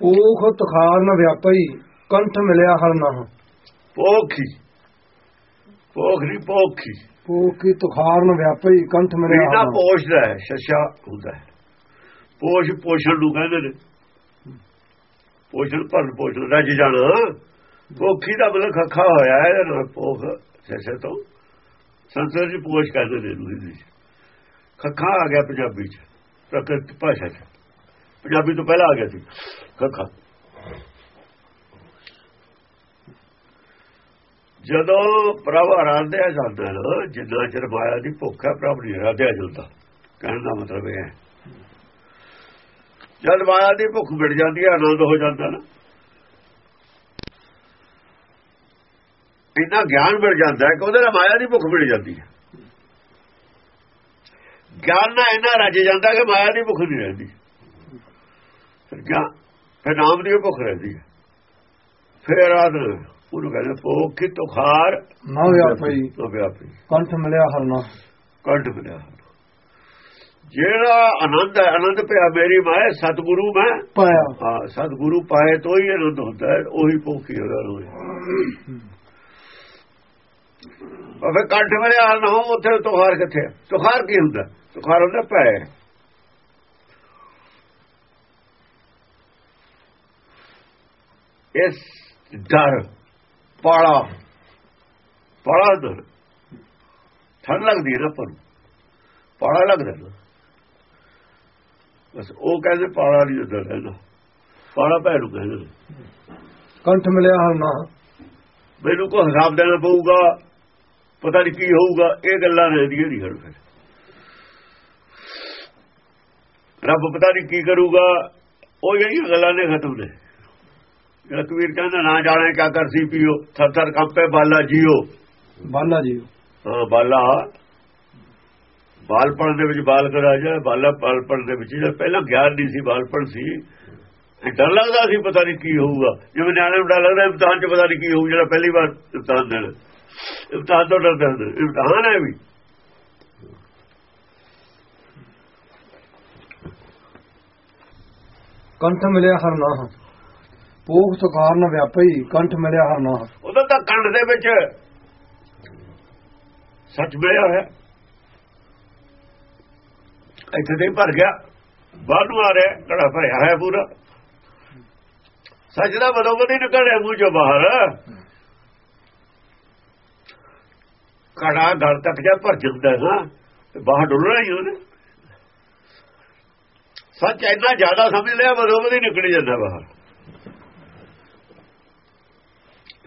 ਪੋਖ ਤੁਖਾਰ ਨ ਵਿਆਪਈ ਕੰਠ ਮਿਲਿਆ ਹਰ ਨਾਹ ਪੋਖੀ ਪੋਖਰੀ ਪੋਖੀ ਪੋਖੀ ਤੁਖਾਰ ਨ ਵਿਆਪਈ ਕੰਠ ਮਿਲਿਆ ਨਾਹ ਪੋਸ਼ਦਾ ਹੈ ਸ਼ਸ਼ਾ ਹੁੰਦਾ ਹੈ। ਪੋਸ਼ ਪੋਸ਼ਣ ਨੂੰ ਕਹਿੰਦੇ ਨੇ। ਪੋਸ਼ਣ ਭਰਨ ਪੋਸ਼ਣ ਰੱਜ ਜਾਣਾ। ਪੋਖੀ ਦਾ ਮਤਲਬ ਖੱਖਾ ਹੋਇਆ ਹੈ ਇਹਦਾ ਪੋਖ ਸ਼ਸ਼ਾ ਤੋਂ। ਸੰਸਕ੍ਰਿਤ ਪੋਸ਼ ਕਹਿੰਦੇ ਨੇ ਖੱਖਾ ਆ ਗਿਆ ਪੰਜਾਬੀ ਚ ਪ੍ਰਕਿਰਤ ਭਾਸ਼ਾ ਚ। ਪੰਜਾਬੀ ਤੋਂ ਪਹਿਲਾਂ ਆ ਗਿਆ ਸੀ। ਕੱਖਾ। ਜਦੋਂ ਪ੍ਰਭ ਆਰਾਧਿਆ ਜਾਂਦਾ ਨਾ ਜਿੰਨਾ ਚਿਰ ਮਾਇਆ ਦੀ ਭੁੱਖ ਹੈ ਪ੍ਰਭ ਨਹੀਂ ਆਰਾਧਿਆ ਜਾਂਦਾ। ਕਹਿਣ ਦਾ ਮਤਲਬ ਇਹ ਹੈ। ਜਦ ਮਾਇਆ ਦੀ ਭੁੱਖ ਮਿਟ ਜਾਂਦੀ ਹੈ, ਆਨੰਦ ਹੋ ਜਾਂਦਾ ਨਾ। ਇੰਨਾ ਗਿਆਨ ਮਿਲ ਜਾਂਦਾ ਹੈ ਕਿ ਉਹਦੇ ਨਾਲ ਮਾਇਆ ਦੀ ਭੁੱਖ ਮਿਟ ਜਾਂਦੀ ਹੈ। ਗਿਆਨ ਨਾਲ ਇੰਨਾ ਰੱਜ ਜਾਂਦਾ ਕਿ ਮਾਇਆ ਦੀ ਭੁੱਖ ਨਹੀਂ ਰਹਿੰਦੀ। ਫਿਰ ਗਿਆਨ ਫਿਰ ਨਾਮ ਦੀ ਭੁੱਖ ਰਹਿੰਦੀ ਹੈ। ਫਿਰ ਆਦ ਉਹਨੂੰ ਕਹਿੰਦੇ ਭੁੱਖ ਤੁਖਾਰ? ਨਾ ਵਿਆਪਈ ਤੋਂ ਵਿਆਪੀ ਕੰਠ ਮਿਲਿਆ ਹਰ ਨਾਹ ਕੰਠ ਮਿਲਿਆ ਜਿਹੜਾ ਆਨੰਦ ਹੈ ਆਨੰਦ ਪਿਆ ਮੇਰੀ ਮਾਇਆ ਸਤਿਗੁਰੂ ਮੈਂ। ਪਾਇਆ। ਹਾਂ ਸਤਿਗੁਰੂ ਪਾਏ ਤੋਂ ਹੀ ਆਨੰਦ ਹੁੰਦਾ ਹੈ ਉਹੀ ਭੁੱਖੀ ਉਹਦਾ ਰੋਏ ਉਹ। ਫਿਰ ਕੰਠ ਮਿਲਿਆ ਹਰ ਨਾ ਉੱਥੇ ਤੁਖਾਰ ਕਿੱਥੇ ਹੈ? ਤੁਖਾਰ ਕੀ ਹੁੰਦਾ? ਤੁਖਾਰ ਹੁੰਦਾ ਪੈ ਇਸ ਡਰ ਪਾਲਾ ਪਾਲਾ ਦਰ ਠੰਡ ਲੱਗਦੀ ਹੈ ਨਾ ਪਰ ਪਾਲਾ ਲੱਗਦਾ ਬਸ ਉਹ ਕਹਿੰਦੇ ਪਾਲਾ ਨਹੀਂ ਹੁੰਦਾ ਰਹਿਣਾ ਪਾਲਾ ਭੈ ਨੂੰ ਕਹਿੰਦੇ। ਕੰਠ ਮਿਲਿਆ ਹਰ ਨਾਹ ਮੈਨੂੰ ਕੋ ਹਿਸਾਬ ਦੇਣਾ ਪਊਗਾ ਪਤਾ ਨਹੀਂ ਕੀ ਹੋਊਗਾ ਇਹ ਗੱਲਾਂ ਰਹਿੰਦੀਆਂ ਨਹੀਂ ਹਨ ਫਿਰ ਰੱਬ ਪਤਾ ਨਹੀਂ ਕੀ ਕਰੂਗਾ ਉਹ ਜਿਹੜੀਆਂ ਗੱਲਾਂ ਨੇ ਖਤਮ ਨੇ। ਜਿਹੜਾ ਕਬੀਰ ਕਹਿੰਦਾ ਨਾ ਜਾਣੇ ਕਿਆ ਕਰਸੀ ਪੀਓ ਥਰ ਥਰ ਕੰਪੇ ਬਾਲਾ ਜੀਓ। ਬਾਲਾ ਜੀ ਹਾਂ ਬਾਲਾ। ਬਾਲਪਣ ਦੇ ਵਿੱਚ ਬਾਲਕ ਰਾਜਾ ਬਾਲਾ ਬਾਲਪਣ ਦੇ ਵਿੱਚ ਜਿਹੜਾ ਪਹਿਲਾਂ ਗਿਆਨ ਨਹੀਂ ਸੀ ਬਾਲਪਣ ਸੀ। ਡਰ ਲੱਗਦਾ ਸੀ ਪਤਾ ਨਹੀਂ ਕੀ ਹੋਊਗਾ। ਜਿਵੇਂ ਨਿਆਣੇ ਨੂੰ ਡਰ ਲੱਗਦਾ ਇਮਤਿਹਾਨ 'ਚ ਪਤਾ ਨਹੀਂ ਕੀ ਹੋਊ ਜਿਹੜਾ ਪਹਿਲੀ ਵਾਰ ਇਮਤਿਹਾਨ ਦੇਣਾ। ਇਮਤਿਹਾਨ ਤੋਂ ਡਰਦੇ ਇਮਤਿਹਾਨ ਹੈ ਵੀ। ਕੰਠ ਮਿਲਿਆ ਹਰ ਨਾਹ ਪੋਖ ਤੁਖਾਰ ਨ ਵਿਆਪਈ ਕੰਠ ਮਿਲਿਆ ਹਰ ਨਾਹ ਉਹਦਾ ਤਾਂ ਕੰਠ ਦੇ ਵਿੱਚ ਸੱਚ ਮਿਲਿਆ ਹੋਇਆ। ਇੱਥੇ ਤੇ ਭਰ ਗਿਆ। ਬਾਹਰ ਨੂੰ ਆ ਰਿਹਾ, ਘੜਾ ਭਰਿਆ ਹੈ ਪੂਰਾ। ਸੱਚ ਦਾ ਬਦੋ ਬਦੀ ਨਿਕਲ ਰਿਹਾ ਮੂੰਹ ਚੋਂ ਬਾਹਰ। ਘੜਾ ਘਰ ਤੱਕ ਜਾ ਭਰ ਜਾਂਦਾ ਹੈ ਨਾ, ਤੇ ਬਾਹਰ ਡੁੱਲਣਾ ਹੀ ਉਹਨੇ। ਸੱਚ ਇੰਨਾ ਜ਼ਿਆਦਾ ਸਮਝ ਲਿਆ ਬਦੋ ਬਦੀ ਨਿਕਲ ਜਾਂਦਾ ਬਾਹਰ।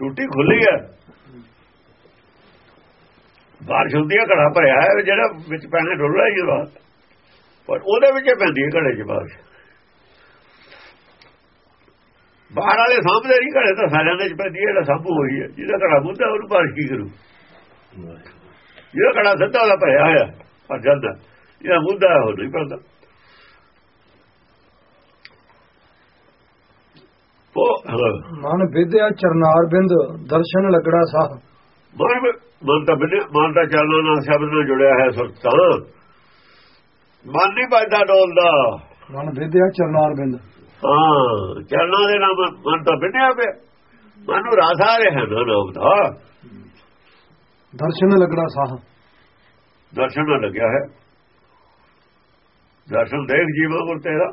ਟੂਟੀ ਖੁੱਲੀ ਹੈ। ਬਾਰਿਸ਼ ਹੁੰਦੀ ਹੈ ਘੜਾ ਭਰਿਆ ਹੈ ਜਿਹੜਾ ਵਿੱਚ ਪੈਣੇ ਡੁੱਲਣਾ ਹੀ ਉਹਦਾ ਪਰ ਉਹਦੇ ਵਿੱਚ ਹੀ ਪੈਂਦੀ ਹੈ ਘੜੇ 'ਚ ਬਾਰਿਸ਼। ਬਾਹਰ ਵਾਲੇ ਸਾਹਮਣੇ ਨਹੀਂ ਘੜੇ ਤਾਂ ਸਾਰਿਆਂ ਦੇ 'ਚ ਪੈਂਦੀ ਹੈ ਜਿਹੜਾ ਸਾਂਭੂ ਹੋਈ ਹੈ। ਜਿਹਦਾ ਘੜਾ ਮੁੱਦਾ ਉਹਨੂੰ ਬਾਰਿਸ਼ ਕੀ ਕਰੂ? ਜਿਹੜਾ ਘੜਾ ਸਿੱਧਾ ਉਹਦਾ ਭਰਿਆ ਹੋਇਆ ਪਰ ਜਾਂਦਾ। ਜਿਹੜਾ ਮੁੱਦਾ ਉਹ ਨਹੀਂ ਪੈਂਦਾ ਉਹ ਮਨ ਵਿਦਿਆ ਚਰਨਾਰ ਬਿੰਦ ਦਰਸ਼ਨ ਲੱਗੜਾ ਸਾਹ ਮਨ ਮਨ ਤਾਂ ਬਿਨੇ ਮਨ ਦਾ ਚੱਲਣਾ ਨਾਲ ਸ਼ਬਦ ਨਾਲ ਜੁੜਿਆ ਹੈ ਸੁਰਤਾਂ ਮਨ ਨਹੀਂ ਵੱਜਦਾ ਡੋਲਦਾ ਮਨ ਵਿਦਿਆ ਚਰਨਾਰ ਬਿੰਦ ਹਾਂ ਚੱਲਣਾ ਦੇ ਨਾਲ ਮਨ- ਤਾਂ ਬਿਨਿਆ ਪਿਆ ਮਨ ਨੂੰ ਰਾਸ ਆ ਰਿਹਾ ਨਾ ਨਾਮ ਦਾ ਦਰਸ਼ਨ ਲੱਗੜਾ ਸਾਹ ਦਰਸ਼ਨ ਲੱਗਿਆ ਹੈ ਦਰਸ਼ਨ ਦੇਖ ਜੀਵਾਂ ਕੋਲ ਤੇਰਾ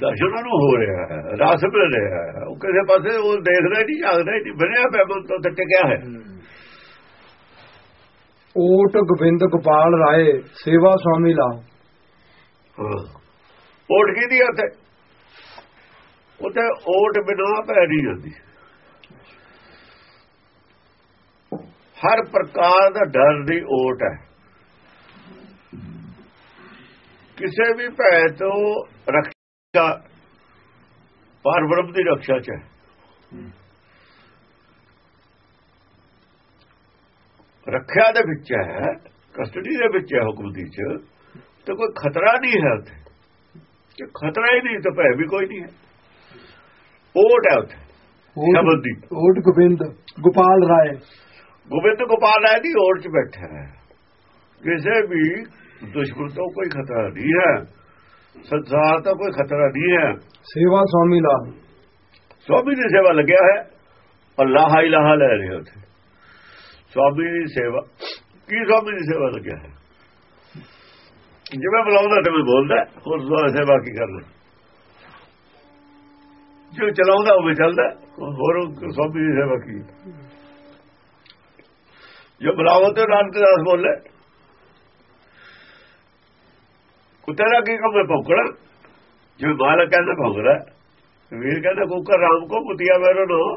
ਦਰਸ਼ਨ ਨੂੰ ਹੋ ਰਿਹਾ ਹੈ ਰਸ ਮਿਲ ਰਿਹਾ ਹੈ। ਉਹ ਕਿਸੇ ਪਾਸੇ ਉਹ ਦੇਖਦਾ ਹੀ ਨਹੀਂ ਜਾਗਦਾ ਹੀ ਨਹੀਂ ਬਣਿਆ ਪਿਆ ਤੋਂ ਤੇ ਟਿਕਿਆ ਹੈ। ਓਟ ਗੋਬਿੰਦ ਗੋਪਾਲ ਰਾਏ ਸੇਵਾ ਸੁਆਮੀ ਲਾਓ ਹਾਂ। ਓਟ ਕਿਹਦੀ ਉੱਥੇ? ਉੱਥੇ ਓਟ ਬਿਨਾ ਪੈ ਨਹੀਂ ਜਾਂਦੀ। ਹਰ ਪ੍ਰਕਾਰ ਦਾ ਡਰ ਦੀ ਓਟ ਹੈ। ਕਿਸੇ ਵੀ ਭੈ ਤੋਂ ਰੱਖਿਆ ਪਰ ਬ੍ਰਹਮ ਦੀ ਰੱਖਿਆ ਚ ਹੈ। ਰੱਖਿਆ ਦੇ ਵਿੱਚ ਹੈ ਕਸਟਡੀ ਦੇ ਵਿੱਚ ਹੈ ਹੁਕਮ ਦੀ ਚ ਤੇ ਕੋਈ ਖਤਰਾ ਨਹੀਂ ਹੈ ਉੱਥੇ। ਜੇ ਖਤਰਾ ਹੀ ਨਹੀਂ ਤਾਂ ਭੈ ਵੀ ਕੋਈ ਨਹੀਂ ਹੈ। ਓਟ ਹੈ ਉੱਥੇ ਸ਼ਬਦ ਦੀ। ਓਟ ਗੋਬਿੰਦ ਗੋਪਾਲ ਰਾਏ। ਗੋਬਿੰਦ ਗੋਪਾਲ ਰਾਏ ਦੀ ਓਟ 'ਚ ਬੈਠਾ ਹੈ। ਕਿਸੇ ਵੀ ਦੁਸ਼ਮਣ ਤੋਂ ਕੋਈ ਖਤਰਾ ਨਹੀਂ ਹੈ। ਸੰਸਾਰ ਤਾਂ ਕੋਈ ਖਤਰਾ ਨਹੀਂ ਹੈ। ਸੇਵਾ ਸੁਆਮੀ ਲਾ ਸਵਾਮੀ ਦੀ ਸੇਵਾ ਲੱਗਿਆ ਹੈ ਅੱਲਾਹ ਇਲਾਹਾ ਲੈ ਰਿਹਾ ਉੱਥੇ। ਸਵਾਮੀ ਦੀ ਸੇਵਾ ਕੀ ਸਵਾਮੀ ਦੀ ਸੇਵਾ ਲੱਗਿਆ ਹੈ? ਜਿਵੇਂ ਬੁਲਾਉਂਦਾ ਤੇ ਮੈਂ ਬੋਲਦਾ ਹੋਰ ਸੇਵਾ ਕੀ ਕਰਨਾ? ਜੋ ਚਲਾਉਂਦਾ ਉਹ ਚੱਲਦਾ ਹੋਰ ਸਵਾਮੀ ਦੀ ਸੇਵਾ ਕੀ? ਜੋ ਬੁਲਾਵੋ ਤੇ ਨਾਨਕ ਦਾਸ ਬੋਲੇ ਕੁੱਤੇ ਦਾ ਕੀ ਕੰਮ ਹੈ ਭੌਂਕਣਾ? ਜੋ ਮਾਲਕ ਕਹਿੰਦਾ ਭੌਂਕਦਾ ਵੀਰ ਕਹਿੰਦਾ, ਕੁੱਕਰ ਰਾਮ ਕੋ ਪੁੱਤਿਆ ਮੇਰੋ ਨੋ।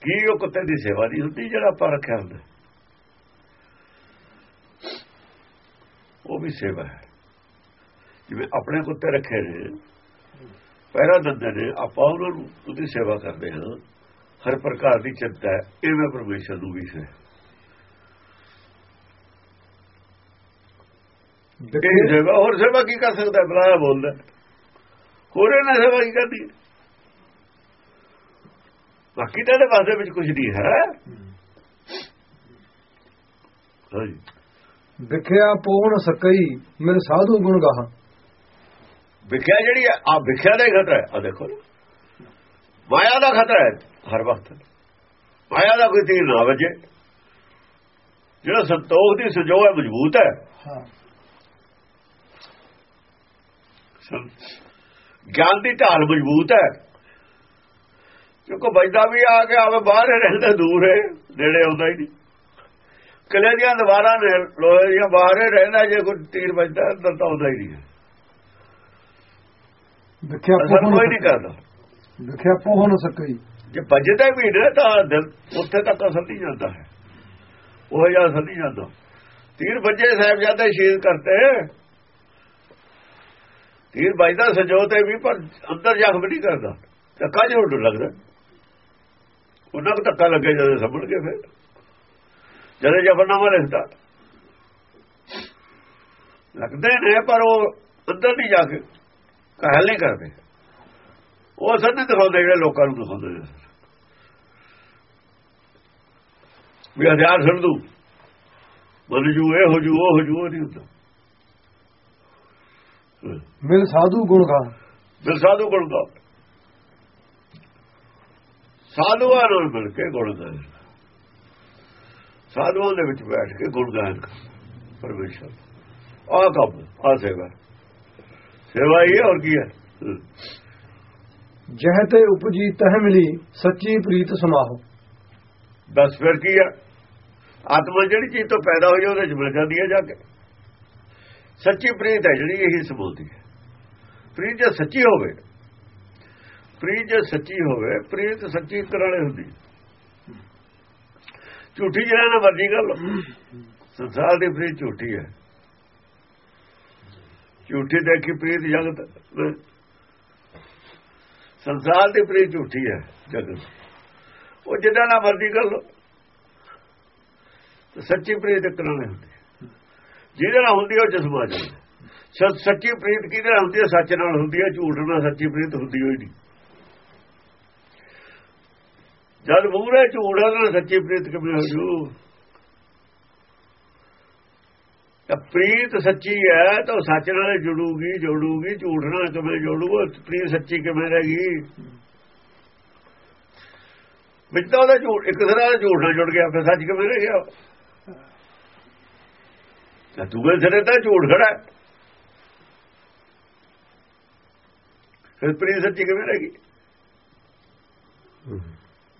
ਕੀ ਉਹ ਕੁੱਤੇ ਦੀ ਸੇਵਾ ਨਹੀਂ ਹੁੰਦੀ ਜਿਹੜਾ ਆਪਾਂ ਰੱਖਿਆ ਹੁੰਦਾ? ਉਹ ਵੀ ਸੇਵਾ ਹੈ। ਜਿਵੇਂ ਆਪਣੇ ਕੁੱਤੇ ਰੱਖੇ ਨੇ, ਪਹਿਰਾ ਦਿੰਦੇ ਨੇ, ਆਪਾਂ ਉਹਨਾਂ ਨੂੰ ਉਹਦੀ ਸੇਵਾ ਕਰਦੇ ਹਾਂ। ਹਰ ਪ੍ਰਕਾਰ ਦੀ ਚਿੰਤਾ ਹੈ। ਇਵੇਂ ਪਰਮੇਸ਼ਰ ਨੂੰ ਵੀ ਹੈ। ਇਹ ਸੇਵਾ? ਹੋਰ ਸੇਵਾ ਕੀ ਕਰ ਸਕਦਾ? ਬੁਲਾਇਆ ਬੋਲਦਾ ਹੋਰ ਇਹਨਾਂ ਸੇਵਾ ਕੀ ਕਰਦੀ ਬਾਕੀ ਤਾਂ ਦੇ ਪਾਸੇ ਵਿੱਚ ਕੁਝ ਨਹੀਂ ਹੈ। ਵਿਖਿਆ ਪੋਹਣ ਸਕਈ ਮਿਲ ਸਾਧੂ ਗੁਣ ਗਾਹਾਂ। ਵਿਖਿਆ ਜਿਹੜੀ ਹੈ ਆ ਵਿਖਿਆ ਦਾ ਹੀ ਖਤਰਾ ਹੈ। ਆ ਦੇਖੋ ਮਾਇਆ ਦਾ ਖਤਰਾ ਹੈ ਹਰ ਵਕਤ। ਮਾਇਆ ਦਾ ਕੋਈ ਤੀਰ ਨਾ ਵਜੇ। ਜਿਹੜਾ ਸੰਤੋਖ ਦੀ ਸਜੋ ਹੈ ਮਜ਼ਬੂਤ ਹੈ ਹਾਂ ਗਿਆਨ ਦੀ ਢਾਲ ਮਜ਼ਬੂਤ ਹੈ। ਕਿਉਂਕਿ ਵੱਜਦਾ ਵੀ ਆ ਕੇ ਆਵੇ ਬਾਹਰ ਰਹਿੰਦਾ ਦੂਰ ਹੈ ਨੇੜੇ ਆਉਂਦਾ ਹੀ ਨਹੀਂ। ਕਿਲੇ ਦੀਆਂ ਦੀਵਾਰਾਂ ਨੇ ਲੋਹੇ ਦੀਆਂ ਬਾਹਰ ਰਹਿੰਦਾ ਜੇ ਕੋਈ ਤੀਰ ਵੱਜਦਾ ਅੰਦਰ ਤਾਂ ਆਉਂਦਾ ਹੀ ਨਹੀਂ ਪੋਹਣ ਕੋਈ ਨਹੀਂ ਕਰਦਾ। ਵਿਖਿਆ ਪੋਹਣ ਸਕਈ ਜੇ ਵੱਜਦਾ ਵੀ ਨਾ ਤਾਂ ਦਿਲ ਉੱਥੇ ਤੱਕ ਅਸਰ ਨਹੀਂ ਜਾਂਦਾ ਹੈ। ਉਹ ਜਿਹਾ ਅਸਰ ਨਹੀਂ ਜਾਂਦਾ। ਤੀਰ ਵੱਜੇ ਸਾਹਿਬ ਜ਼ਿਆਦਾ ਸ਼ਹੀਦ ਕਰਤੇ। ਤੀਰ ਵੱਜਦਾ ਸਜੋਤੇ ਵੀ, ਪਰ ਅੰਦਰ ਜ਼ਖਮ ਨਹੀਂ ਕਰਦਾ। ਧੱਕਾ ਜ਼ਰੂਰ ਲੱਗਦਾ। ਉਹਨਾਂ ਨੂੰ ਧੱਕਾ ਲੱਗੇ ਜਦੋਂ ਸਮਝ ਕੇ ਫਿਰ। ਜਦੋਂ ਜਫਰਨਾਮਾ ਲਿਖਦਾ ਲੱਗਦੇ ਨੇ, ਪਰ ਉਹ ਅੰਦਰ ਨਹੀਂ ਜਾ ਕੇ ਕਹਿਲ ਨਹੀਂ ਕਰਦੇ। ਉਹ ਅਸਰ ਨਹੀਂ ਦਿਖਾਉਂਦੇ ਜਿਹੜੇ ਲੋਕਾਂ ਨੂੰ ਦਿਖਾਉਂਦੇ ਨੇ। ਵੀ ਹਜ਼ਾਰ ਸੁਣ ਦੂ ਜੂ ਇਹ ਹੋ ਜੂ, ਉਹ ਹੋ ਜੂ, ਉਹ ਨਹੀਂ ਹੁੰਦਾ। ਮਿਲ ਸਾਧੂ ਗੁਣ ਗਾਹਾਂ ਬਿਲ ਸਾਧੂ ਗੁਣ ਗਾ। ਸਾਧੂਆਂ ਨਾਲ ਮਿਲ ਕੇ ਗੁਣ ਗਾਇਨ ਸਾਧੂਆਂ ਦੇ ਵਿੱਚ ਬੈਠ ਕੇ ਗੁਣ ਗਾਇਨ ਕਰ ਪਰਮੇਸ਼ਰ। ਆ ਕੰਮ ਆ ਸੇਵਾ। ਸੇਵਾ ਹੀ ਹੈ ਹੋਰ ਕੀ ਹੈ। ਜਹ ਤੇ ਉਪਜੀ ਤਹ ਮਿਲੀ ਸੱਚੀ ਪ੍ਰੀਤ ਸਮਾਹੋ। ਬਸ ਫਿਰ ਕੀ ਹੈ? ਆਤਮਾ ਜਿਹੜੀ ਚੀਜ਼ ਤੋਂ ਪੈਦਾ ਹੋਈ ਉਹਦੇ ਚ ਮਿਲ ਜਾਂਦੀ ਹੈ ਜਾ ਕੇ। ਸੱਚੀ ਪ੍ਰੀਤ ਹੈ ਜਿਹੜੀ ਇਹੀ ਸਮਝਦੀ ਹੈ ਪ੍ਰੀਤ ਜੇ ਸੱਚੀ ਹੋਵੇ, ਪ੍ਰੀਤ ਜੇ ਸੱਚੀ ਹੋਵੇ, ਪ੍ਰੀਤ ਸੱਚੀ ਕਰਾਣੇ ਹੁੰਦੀ ਹੈ। ਝੂਠੀ ਜਿਹੜਾ ਨਾ ਮਰਜ਼ੀ ਗੱਲ, ਸੰਸਾਰ ਦੀ ਪ੍ਰੀਤ ਝੂਠੀ ਹੈ। ਝੂਠੀ ਦੇਖੀ ਪ੍ਰੀਤ ਜਗਤ ਸੰਸਾਰ ਦੀ ਪ੍ਰੀਤ ਝੂਠੀ ਹੈ ਜਗਤ ਉਹ ਜਿੱਦਾਂ ਨਾ ਵਰਦੀ ਕਰ ਲੋ ਸੱਚੀ ਪ੍ਰੀਤ ਕਰਾਣੇ ਹੁੰਦੀ ਜਿਹਦੇ ਨਾਲ ਹੁੰਦੀ ਉਹ ਜਸਮਾ ਜਾਂਦਾ ਸੱਚੀ ਪ੍ਰੀਤ ਕਿਹਦੇ ਨਾਲ ਹੁੰਦੀ ਹੈ ਸੱਚ ਨਾਲ ਹੁੰਦੀ ਹੈ ਝੂਠ ਨਾਲ ਸੱਚੀ ਪ੍ਰੀਤ ਹੁੰਦੀ ਹੋਈ ਨਹੀਂ। ਜਦ ਮੂਹਰੇ ਝੂਠ ਨਾਲ ਸੱਚੀ ਪ੍ਰੀਤ ਕਿਵੇਂ ਹੋ ਜੂ? ਤਾਂ ਪ੍ਰੀਤ ਸੱਚੀ ਹੈ, ਤਾਂ ਉਹ ਸੱਚ ਨਾਲ ਜੁੜੂਗੀ, ਜੋੜੂਗੀ, ਝੂਠ ਨਾਲ ਕਿਵੇਂ ਜੋੜੂ ਪ੍ਰੀਤ ਸੱਚੀ ਕਿਵੇਂ ਰਹੇਗੀ ਵਿੱਚ ਤਾਂ ਉਹਦਾ ਝੂਠ, ਇੱਕ ਤਰ੍ਹਾਂ ਦਾ ਝੂਠ ਨਾਲ ਜੁੜ ਗਿਆ, ਫਿਰ ਸੱਚ ਕਿਵੇਂ ਰਹਿ ਗਿਆ? ਦੂਏ ਸਿਰੇ ਤਾਂ ਝੂਠ ਖੜਾ ਹੈ। ਫਿਰ ਪ੍ਰੀਤ ਸੱਚੀ ਕਿਵੇਂ ਰਹੇਗੀ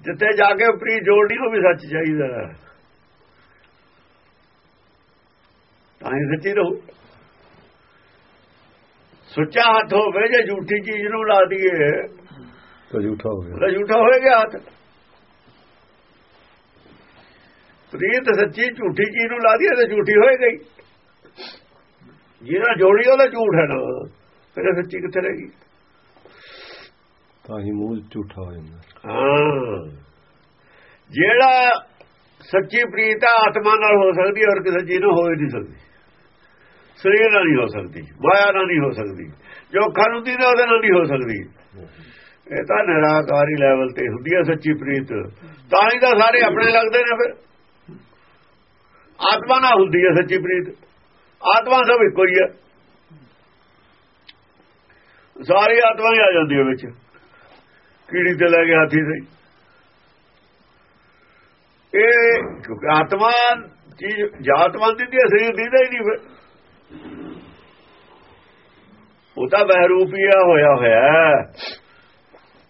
ਜਿੱਥੇ ਜਾ ਕੇ ਪ੍ਰੀਤ ਜੋੜਨੀ ਉਹ ਵੀ ਸੱਚ ਚਾਹੀਦਾ ਹੈ। ਤਾਂ ਹੀ ਸੱਚੀ ਰਹੂ। ਸੁੱਚਾ ਹੱਥ ਹੋਵੇ ਜੇ ਝੂਠੀ ਚੀਜ਼ ਨੂੰ ਲਾ ਦਈਏ ਤਾਂ ਝੂਠਾ ਹੋ ਗਿਆ। ਉਹਦਾ ਝੂਠਾ ਹੋਏਗਾ ਹੱਥ। ਪ੍ਰੀਤ ਸੱਚੀ ਝੂਠੀ ਚੀਜ਼ ਨੂੰ ਲਾ ਦਈਏ ਤਾਂ ਝੂਠੀ ਹੋਏਗੀ ਜਿਹਨਾਂ ਜੋੜੀ ਉਹਦਾ ਝੂਠ ਹੈ ਨਾ ਫਿਰ ਸੱਚੀ ਕਿੱਥੇ ਰਹੇਗੀ ਤਾਂ ਹੀ ਮੂੰਹ ਝੂਠਾ ਹੋ ਜਾਂਦਾ। ਹਾਂ। ਜਿਹੜਾ ਸੱਚੀ ਪ੍ਰੀਤ ਆਤਮਾ ਨਾਲ ਹੋ ਸਕਦੀ ਔਰ ਕਿਸੇ ਚੀਜ਼ ਨਾਲ ਹੋ ਹੀ ਨਹੀਂ ਸਕਦੀ। ਸਰੀਰ ਨਾਲ ਨਹੀਂ ਹੋ ਸਕਦੀ ਮਾਇਆ ਨਾਲ ਨਹੀਂ ਹੋ ਸਕਦੀ ਜੋ ਅੱਖਾਂ ਨੂੰ ਦੀਦਾ ਉਹਦੇ ਨਾਲ ਨਹੀਂ ਹੋ ਸਕਦੀ। ਇਹ ਤਾਂ ਨਿਰਾਕਾਰੀ ਲੈਵਲ ਤੇ ਹੁੰਦੀ ਹੈ ਸੱਚੀ ਪ੍ਰੀਤ। ਤਾਂ ਹੀ ਤਾਂ ਸਾਰੇ ਆਪਣੇ ਲੱਗਦੇ ਨੇ ਫਿਰ। ਆਤਮਾ ਨਾਲ ਹੁੰਦੀ ਹੈ ਸੱਚੀ ਪ੍ਰੀਤ। ਆਤਮਾ ਸਭ ਇੱਕੋ ਹੀ ਹੈ। ਸਾਰੀ ਆਤਮਾ ਹੀ ਆ ਜਾਂਦੀ ਹੈ ਵਿੱਚ। ਕੀੜੀ ਤੇ ਲੈ ਕੇ ਹਾਥੀ ਸਹੀ ਇਹ ਕਿਉਂਕਿ ਆਤਮਾ ਚੀਜ਼ ਜਾਤਮਾ ਦੀ ਸਰੀਰ ਦੀਦਾ ਹੀ ਨਹੀਂ ਫਿਰ। ਉਹ ਤਾਂ ਬਹਿਰੂਪੀਆ ਹੋਇਆ ਹੋਇਆ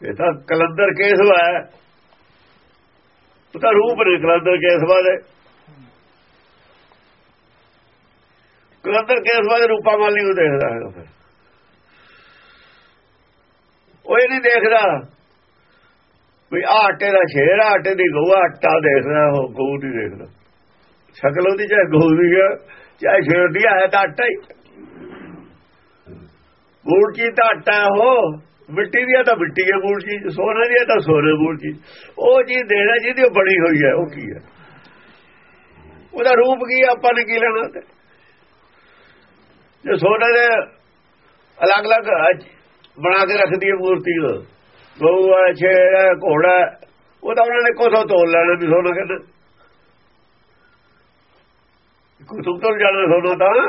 ਇਹ ਤਾਂ ਕਲੰਦਰ ਕੇਸਵਾ ਹੈ। ਉਹ ਤਾਂ ਰੂਪ ਨੇ ਕਲੰਦਰ ਕੇਸ ਵਾਲੇ ਕਲੰਦਰ ਕੇਸਵਾ ਦੇ ਰੂਪਾ ਮਾਲੀ ਨੂੰ ਦੇਖਦਾ ਹੈਗਾ ਫਿਰ। ਉਹ ਇਹ ਨਹੀਂ ਦੇਖਦਾ। ਵੀ ਆਹ ਆਟੇ ਦਾ ਸ਼ੇਰ ਆ, ਆਟੇ ਦੀ ਗਊ ਆ, ਆਟਾ ਦੇਖਦਾ ਉਹ ਗਊ ਨਹੀਂ ਦੇਖਦਾ। ਸ਼ਕਲ ਉਹਦੀ ਚਾਹੇ ਗਊ ਦੀ ਹੈ ਚਾਹੇ ਸ਼ੇਰ ਦੀ ਹੈ ਤਾਂ ਆਟਾ ਹੀ। ਗੂੜ ਚੀਜ਼ ਤਾਂ ਆਟਾ ਹੈ ਉਹ। ਮਿੱਟੀ ਦੀ ਹੈ ਤਾਂ ਮਿੱਟੀ ਹੈ ਗੂੜ ਚੀਜ਼ ਸੋਨੇ ਦੀ ਹੈ ਤਾਂ ਸੋਨੇ ਗੂੜ ਚੀਜ਼। ਉਹ ਚੀਜ਼ ਦੇਣਾ ਜਿਹਦੀ ਉਹ ਬਣੀ ਹੋਈ ਹੈ ਉਹ ਕੀ ਹੈ? ਉਹਦਾ ਰੂਪ ਕੀ ਹੈ ਆਪਾਂ ਨੇ ਕੀ ਲੈਣਾ ਤੇ ਜੇ ਸੋਨੇ ਦੇ ਅਲੱਗ-ਅਲੱਗ ਬਣਾ ਕੇ ਰੱਖਦੀ ਹੈ ਮੂਰਤੀ ਉਹ ਗਊ ਹੈ ਸ਼ੇਰ ਹੈ ਘੋੜਾ ਹੈ, ਉਹ ਤਾਂ ਉਹਨਾਂ ਨੇ ਕੋਸੋਂ ਤੋਲ ਲੈਣਾ ਵੀ ਸੋਨਾ ਕਹਿੰਦੇ। ਕੋਸੋਂ ਤੋਲ ਜਾਣਾ ਸੋਨਾ ਤਾਂ।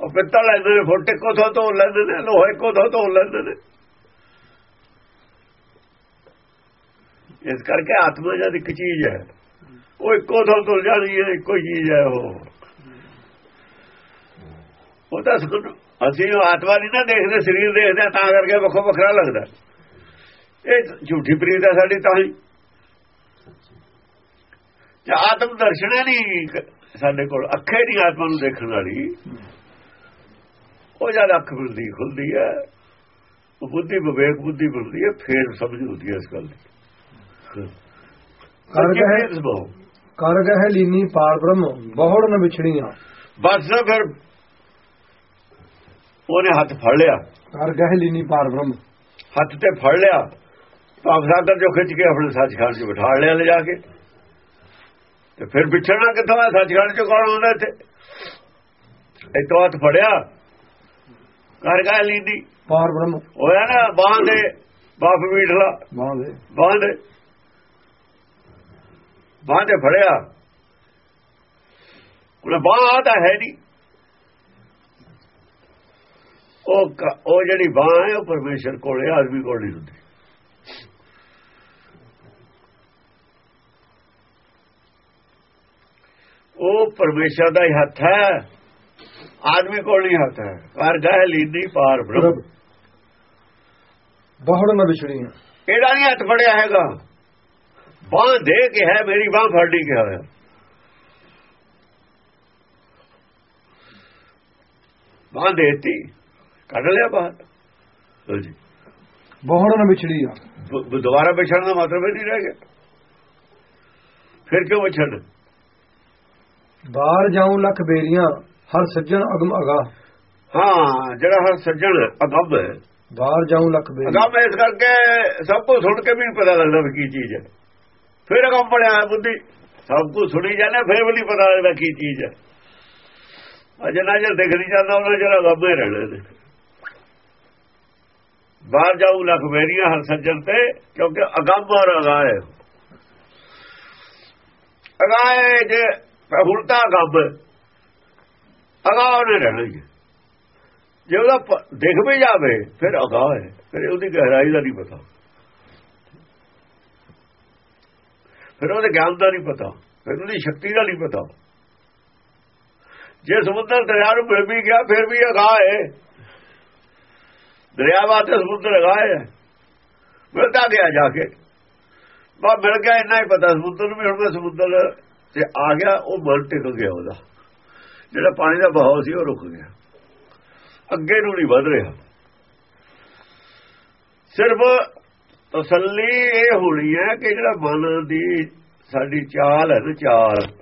ਉਹ ਪਿੱਤਲ ਲੈਂਦੇ ਨੇ ਫੋਟੇ ਕੋਸੋਂ ਤੋਲ ਲੈਂਦੇ ਨੇ ਲੋਹੇ ਕੋਸੋਂ ਤੋਲ ਲੈਂਦੇ ਨੇ। ਇਸ ਕਰਕੇ ਆਤਮਾ ਜਦ ਇੱਕ ਚੀਜ਼ ਹੈ ਉਹ ਇੱਕੋ ਥਾਂ ਤੁਲ ਜਾਣੀ ਹੈ ਇੱਕੋ ਹੀ ਚੀਜ਼ ਹੈ ਉਹ। ਉਹ ਤਾਂ ਸੁਣ- ਅਸੀਂ ਆਤਮਾ ਨਹੀਂ ਨਾ ਦੇਖਦੇ ਸਰੀਰ ਦੇਖਦੇ ਹਾਂ, ਤਾਂ ਕਰਕੇ ਵੱਖੋ ਵੱਖਰਾ ਲੱਗਦਾ। ਇਹ ਝੂਠੀ ਪ੍ਰੀਤ ਹੈ ਸਾਡੀ ਤਾਂ ਹੀ। ਜੇ ਆਤਮ ਦਰਸ਼ਨ ਹੈ ਨਹੀਂ ਸਾਡੇ ਕੋਲ ਅੱਖੇ ਨਹੀਂ ਆਤਮਾ ਨੂੰ ਦੇਖਣ ਵਾਲੀ। ਉਹ ਜਦ ਅੱਖ ਮਿਲਦੀ ਖੁੱਲਦੀ ਹੈ ਉਹ ਬੁੱਧੀ ਵਿਵੇਕ ਬੁੱਧੀ ਮਿਲਦੀ ਹੈ ਫੇਰ ਸਮਝ ਹੁੰਦੀ ਹੈ ਇਸ ਗੱਲ ਦੀ। ਕਰ ਸੱਚੀ ਗਏ ਪ੍ਰੀਤ ਸੁਭਾਓ। ਕਰ ਗਏ ਲੀਨੀ ਪਾਰ ਬ੍ਰਹਮ ਬਹੁੜ ਨ ਵਿਛੜੀਆਂ। ਬਸ ਫਿਰ ਉਹਨੇ ਹੱਥ ਫੜ ਲਿਆ। ਕਰ ਗਏ ਲੀਨੀ ਪਾਰ ਬ੍ਰਹਮ। ਹੱਥ ਤੇ ਫੜ ਲਿਆ। ਸਾਗਰ ਜੋ ਖਿੱਚ ਕੇ ਆਪਣੇ ਸੱਚਖੰਡ 'ਚ ਬਿਠਾ ਲਿਆ ਲੈ ਜਾ ਕੇ। ਤੇ ਫਿਰ ਵਿਛੜਨਾ ਕਿੱਥੋਂ ਹੈ ਸੱਚਖੰਡ 'ਚ ਕੌਣ ਆਉਂਦਾ ਇੱਥੇ? ਇੱਥੋਂ ਹੱਥ ਫੜਿਆ। ਕਰ ਗਾ ਲੀਦੀ ਪਾਰ ਬ੍ਰਹਮ। ਹੋਇਆ ਨਾ ਬਾਹਾਂ ਦੇ ਬਾਪ ਮੀਠਲਾ ਬਾਹ ਦੇ। ਬਾਹਾਂ ਦੇ। ਬਾਹਾਂ ਤੇ ਫੜਿਆ। ਉਹਨੇ ਬਾਹ ਤਾਂ ਹੈ ਨਹੀਂ ਉਹ ਉਹ ਜਿਹੜੀ ਬਾਹ ਹੈ ਉਹ ਪਰਮੇਸ਼ਰ ਕੋਲ ਹੈ ਆਦਮੀ ਕੋਲ ਨਹੀਂ ਹੁੰਦੀ। ਉਹ ਪਰਮੇਸ਼ਰ ਦਾ ਹੀ ਹੱਥ ਹੈ। ਆਦਮੀ ਕੋਲ ਨਹੀਂ ਹੱਥ ਹੈ। ਕਰ ਗਏ ਲੀਦੀ ਪਾਰ ਬ੍ਰਹਮ। ਬਹੁੜ ਨ ਵਿਛੜੀਆਂ ਇਹਦਾ ਨਹੀਂ ਹੱਥ ਫੜਿਆ ਹੈਗਾ? ਬਾਹ ਦੇ ਕੇ ਹੈ ਮੇਰੀ ਬਾਹ ਫੜੀ ਕੇ ਹੋਇਆ। ਬਾਹ ਦੇਤੀ। ਕੱਢ ਲਿਆ ਬਾਹਰ। ਹਾਂਜੀ ਬਹੁੜ ਨ ਵਿਛੜੀਆਂ ਬ- ਬ- ਦੁਬਾਰਾ ਵਿਛੜਨ ਦਾ ਮਤਲਬ ਹੀ ਨਹੀਂ ਰਹਿ ਗਿਆ। ਫਿਰ ਕਿਉਂ ਵਿਛੜ ਬਾਹਰ ਜਾਉ ਲੱਖ ਬੇਰੀਆਂ ਹਰ ਸੱਜਣ ਅਗਮ ਅਗਾ। ਹਾਂ ਜਿਹੜਾ ਹਰ ਸੱਜਣ ਅਗੰਮ ਹੈ। ਬਾਹਰ ਜਾਉ ਲੱਖ ਬੇਰੀਆਂ। ਅਗੰਮ ਇਸ ਕਰਕੇ ਸਭ ਕੁਝ ਸੁਣ ਕੇ ਵੀ ਪਤਾ ਲੱਗਦਾ ਵੀ ਕੀ ਚੀਜ਼ ਹੈ। ਫਿਰ ਅਗੰਮ ਬਣਿਆ ਬੁੱਧੀ। ਸਭ ਕੁਝ ਸੁਣੀ ਜਾਂਦੇ ਫਿਰ ਵੀ ਨਹੀਂ ਪਤਾ ਲੱਗਦਾ ਕੀ ਚੀਜ਼ ਹੈ। ਅਜੇ ਨਾ ਜੇ ਦਿਖ ਨਹੀਂ ਜਾਂਦਾ ਉਹਨਾਂ ਜਿਹੜਾ ਅਗੰਮ ਹੀ ਰਹਿਣਾ ਨੇ ਬਾਹਰ ਜਾਊ ਲੱਖ ਮੇਰੀਆਂ ਹਰ ਸੱਜਣ ਤੇ, ਕਿਉਂਕਿ ਅਗੰਮ ਔਰ ਅਗਾਹ। ਹੈ ਅਗਾਹ ਹੈ ਜੇ ਹੁਲਤਾ ਅਗੰਮ ਅਗਾਹ ਉਹਨੇ ਰਹਿਣਾ ਹੀ ਹੈ। ਜੇ ਉਹਦਾ ਦੇਖ ਵੀ ਜਾਵੇ, ਫਿਰ ਅਗਾਹ ਹੈ। ਫਿਰ ਉਹਦੀ ਗਹਿਰਾਈ ਦਾ ਨਹੀਂ ਪਤਾ। ਫਿਰ ਉਹਦੇ ਗਿਆਨ ਦਾ ਨਹੀਂ ਪਤਾ। ਫਿਰ ਉਹਦੀ ਸ਼ਕਤੀ ਦਾ ਨਹੀਂ ਪਤਾ। ਜੇ ਸਮੁੰਦਰ ਦਰਿਆ ਨੂੰ ਮਿਲ ਵੀ ਗਿਆ, ਫਿਰ ਵੀ ਅਗਾਹ ਹੈ। ਦਰਿਆ ਵਾਸਤੇ ਸਮੁੰਦਰ ਅਗਾਹ ਹੈ ਮਿਲਦਾ ਗਿਆ ਜਾ ਕੇ। ਬਾ ਮਿਲ ਗਿਆ, ਇੰਨਾ ਹੀ ਪਤਾ। ਸਮੁੰਦਰ ਨੂੰ ਵੀ ਹੁਣ ਮੈਂ ਸਮੁੰਦਰ ਤੇ ਆ ਗਿਆ, ਉਹ ਮਨ ਟਿਕ ਗਿਆ ਉਹਦਾ। ਜਿਹੜਾ ਪਾਣੀ ਦਾ ਬਹਾਅ ਸੀ, ਉਹ ਰੁਕ ਗਿਆ। ਅੱਗੇ ਨੂੰ ਨਹੀਂ ਵਧ ਰਿਹਾ। ਸਿਰਫ ਤਸੱਲੀ ਇਹ ਹੋਣੀ ਹੈ ਕਿ ਜਿਹੜਾ ਮਨ ਦੀ ਸਾਡੀ ਚਾਲ ਹੈ ਨਾ, ਚਾਲ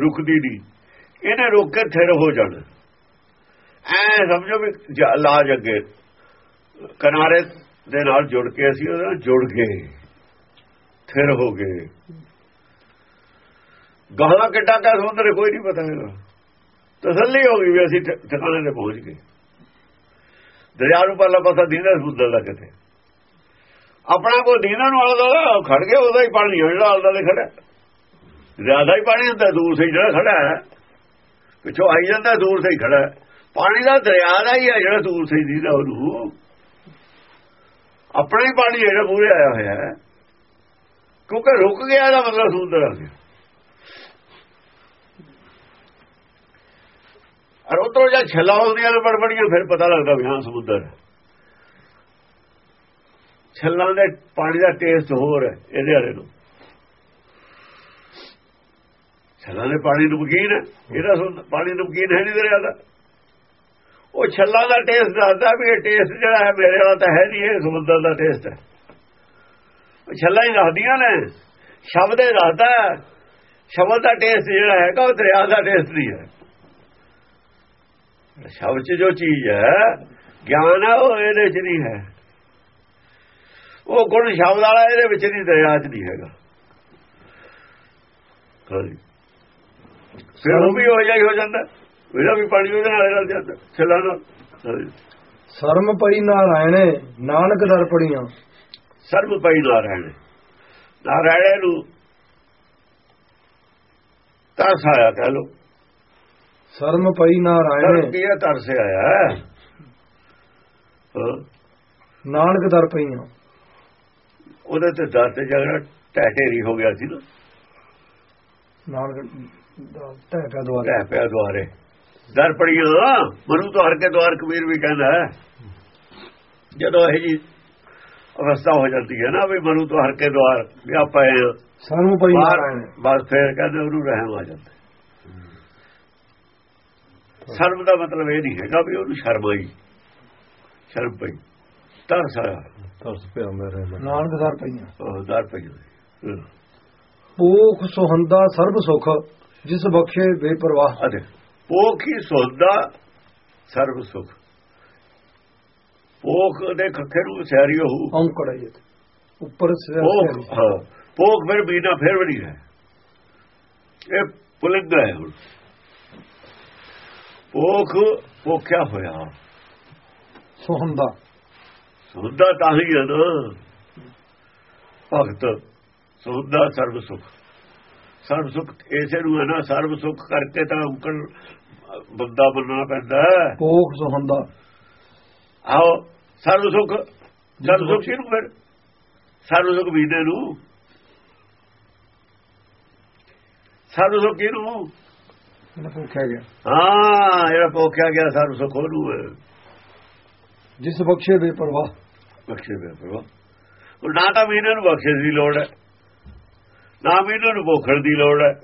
ਰੁਕਦੀ ਨਹੀਂ। ਇਹਨੇ ਰੁਕ ਕੇ ਥਿਰ ਹੋ ਜਾਣਾ। ਐ ਸਮਝੋ ਵੀ ਜ- ਲਾਜ ਅੱਗੇ। ਕਿਨਾਰੇ ਦੇ ਨਾਲ ਜੁੜ ਕੇ ਅਸੀਂ ਉਹਦੇ ਨਾਲ ਜੁੜ ਗਏ। ਥਿਰ ਹੋ ਗਏ। ਗਾਹਾਂ ਕਿੱਡਾ ਕਾ ਸਮੁੰਦਰ ਕੋਈ ਨਹੀਂ ਪਤਾ ਹੈਗਾ। ਤਸੱਲੀ ਹੋ ਗਈ ਵੀ ਅਸੀਂ ਟਿਕਾਣੇ ਤੇ ਪਹੁੰਚ ਗਏ। ਦਰਿਆ ਨੂੰ ਪਰਲਾ ਪਾਸਾ ਦੀਨਾ ਸਮੁੰਦਰ ਦਾ ਕਿਤੇ ਆਪਣਾ ਕੋ ਦੀਨਾ ਨੂੰ ਆਲਾ ਦਾ ਖੜ ਗਿਆ, ਉਹਦਾ ਹੀ ਪਾਣੀ ਹੈ ਜਿਹੜਾ ਆਲਾ ਦੇ ਖੜਾ ਜ਼ਿਆਦਾ ਹੀ ਪਾਣੀ ਹੁੰਦਾ, ਦੂਰ ਸੇ ਜਿਹੜਾ ਖੜਾ ਹੈ। ਪਿੱਛੋਂ ਆਈ ਜਾਂਦਾ, ਦੂਰ ਸੇ ਹੀ ਖੜਾ ਹੈ। ਪਾਣੀ ਦਾ ਦਰਿਆ ਦਾ ਹੀ ਹੈ ਜਿਹੜਾ ਦੂਰ ਸੇ ਦੀ ਉਹਨੂੰ। ਆਪਣਾ ਹੀ ਪਾਣੀ ਜਿਹੜਾ ਪੂਰੇ ਆਇਆ ਹੋਇਆ ਹੈ। ਕਿਉਂਕਿ ਰੁਕ ਗਿਆ ਦਾ ਮਤਲਬ ਸਮੁੰਦਰ ਆ ਗਿਆ। ਔਰ ਉਧਰੋਂ ਜਦ ਛੱਲਾ ਹੁੰਦੀਆਂ ਨੇ ਬੜਬੜੀਆਂ, ਫਿਰ ਪਤਾ ਲੱਗਦਾ ਵੀ ਹਾਂ ਸਮੁੰਦਰ ਛੱਲਾਂ ਦੇ ਪਾਣੀ ਦਾ ਟੇਸਟ ਹੋਰ ਹੈ ਇਹਦੇ ਵਾਲੇ ਨੂੰ। ਛੱਲਾਂ ਦੇ ਪਾਣੀ ਨਮਕੀਨ ਹੈ, ਇਹਦਾ ਪਾਣੀ ਨਮਕੀਨ ਹੈ ਨਹੀਂ ਦਰਿਆ ਦਾ। ਉਹ ਛੱਲਾਂ ਦਾ ਟੇਸਟ ਦੱਸਦਾ ਵੀ ਇਹ ਟੇਸਟ ਜਿਹੜਾ ਹੈ ਮੇਰੇ ਵਾਲਾ ਤਾਂ ਹੈ ਨਹੀਂ, ਇਹ ਸਮੁੰਦਰ ਦਾ ਟੇਸਟ ਹੈ। ਉਹ ਛੱਲਾਂ ਹੀ ਦੱਸਦੀਆਂ ਨੇ। ਸ਼ਬਦ ਇਹ ਦੱਸਦਾ ਸ਼ਬਦ ਦਾ ਟੇਸਟ ਜਿਹੜਾ ਹੈਗਾ, ਉਹ ਦਰਿਆ ਦਾ ਟੇਸਟ ਨਹੀਂ ਹੈ। ਸ਼ਬਦ 'ਚ ਜੋ ਚੀਜ਼ ਹੈ, ਗਿਆਨ ਹੈ, ਉਹ ਇਹਦੇ 'ਚ ਨਹੀਂ ਹੈ। ਉਹ ਗੁਣ ਸ਼ਬਦ ਵਾਲਾ ਇਹਦੇ ਵਿੱਚ ਨਹੀਂ, ਦਰਿਆ 'ਚ ਨਹੀਂ ਹੈਗਾ। ਫਿਰ ਉਹ ਵੀ ਹੋ ਜਾਈ ਹੋ ਜਾਂਦਾ। ਇਹਦਾ ਵੀ ਪਾਣੀ ਉਹਦੇ ਨਾਲ ਰਲ ਜਾਂਦਾ ਛੱਲਾਂ ਨਾਲ। ਸਰਮ ਪਈ ਨਾਰਾਇਣੇ ਨਾਨਕ ਦਰ ਪੜੀਆਂ। ਸਰਬ ਪਈ ਨਾਰਾਇਣ। ਨਾਰਾਇਣ ਨੂੰ ਤਰਸ ਆਇਆ ਕਹ ਲੋ ਸਰਮ ਪਈ ਨਾਰਾਇਣੇ। ਕੀ ਤਰਸ ਆਇਆ ਨਾਨਕ ਦਰ ਪਈਆਂ। ਉਹਦੇ ਤੇ ਦਰ ਤੇ ਜਗੜਾ ਟੈਟੇਰੀ ਹੋ ਗਿਆ ਸੀ ਨਾ। ਨਾਨਕ ਟਹਿ ਪਿਆ ਦੁਆਰਾ। ਪਿਆ ਦੁਆਰੇ। ਦਰ ਪੜੀਆਂ ਮਰੂ ਤੋਂ ਹਰ ਕੇ ਦਵਾਰ ਕਬੀਰ ਵੀ ਕਹਿੰਦਾ ਹੈ। ਜਦੋਂ ਇਹ ਜੀ ਅਵਸਥਾ ਹੋ ਜਾਂਦੀ ਹੈ ਨਾ ਵੀ ਮਰੂ ਤੋਂ ਹਰ ਕੇ ਦਵਾਰ ਵੀ ਆਪਾਂ ਇਹ ਸਰਮ ਪਈ ਬਸ ਫੇਰ ਕਹਿੰਦੇ ਉਹਨੂੰ ਰਹਿਮ ਆ ਜਾਂਦਾ। ਸ਼ਰਮ ਦਾ ਮਤਲਬ ਇਹ ਨਹੀਂ ਹੈਗਾ ਵੀ ਉਹਨੂੰ ਸ਼ਰਮ ਆਈ। ਸ਼ਰਮ ਪਈ। ਤਰਸ ਆਇਆ ਤਰਸ ਪਿਆ ਮੇਰੇ ਮਨ ਨਾਨਕ ਦਰ ਪਈਆਂ ਉਹ ਦਰ ਪਈ ਹੋਈ। ਹਾਂ। ਪੋਖ ਸੁਹੰਦਾ ਸਰਬ ਸੁਖ ਜਿਸ ਬਖਸ਼ੇ ਬੇਪਰਵਾਹ। ਅਤੇ ਪੋਖ ਹੀ ਸੋਦਾ ਸਰਬ ਸੁਖ। ਪੋਖ ਦੇ ਖੱਖੇ ਨੂੰ ਸਿਆਰੀ ਹੋਊ। ਔਂਕੜ ਹੈ ਉੱਪਰ ਪੋਖ ਹਾਂ ਪੋਖ ਫਿਰ ਬੀਨਾ ਫਿਰ ਵੀ ਨਹੀਂ ਹੈ। ਇਹ ਪੁਲਿੰਗ ਹੈ ਹੁਣ। ਪੋਖ ਪੋਖਿਆ ਹੋਇਆ। ਸੁਹੰਦਾ। ਸੁਣਦਾ ਤਾਂ ਹੀ ਹੈ ਨਾ। ਭਗਤ ਸੁਣਦਾ ਸਰਬ ਸੁਖ। ਸਰਬ ਸੁਖ ਐਸੇ ਨੂੰ ਹੈ ਨਾ ਸਰਬ ਸੁਖ ਕਰਕੇ ਤਾਂ ਅੰਕਲ ਬੰਦਾ ਬੰਨਣਾ ਪੈਂਦਾ। ਪੋਖ ਸੁਹੰਦਾ ਆਓ ਸਰਬ ਸੁਖ ਸਰਬ ਸੁਖ ਕਿਹਨੂੰ ਫਿਰ? ਸਰਬ ਸੁਖ ਵੀਦੇ ਨੂੰ। ਸਰਬ ਸੁਖ ਕਿਹਨੂੰ? ਇਹਨਾਂ ਪੋਖਿਆ ਗਿਆ। ਹਾਂ ਜਿਹੜਾ ਪੋਖਿਆ ਗਿਆ ਸਰਬ ਸੁਖ ਉਹਨੂੰ ਹੈ। ਜਿਸ ਬਖਸ਼ੇ ਬੇਪਰਵਾਹ। ਬਖਸ਼ੇ ਦੇ ਪਰਵਾ ਉਹ ਨਾ ਤਾਂ ਮੀਨੇ ਨੂੰ ਬਖਸ਼ੇ ਦੀ ਲੋੜ ਹੈ। ਨਾ ਮੀਨੇ ਨੂੰ ਭੋਖਣ ਦੀ ਲੋੜ ਹੈ।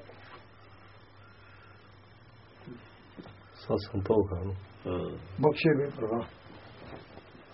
ਸਤ ਸੰਤੋਖ ਹਨ ਹਾਂ। ਬਖਸ਼ੇ ਬੇਪਰਵਾਹ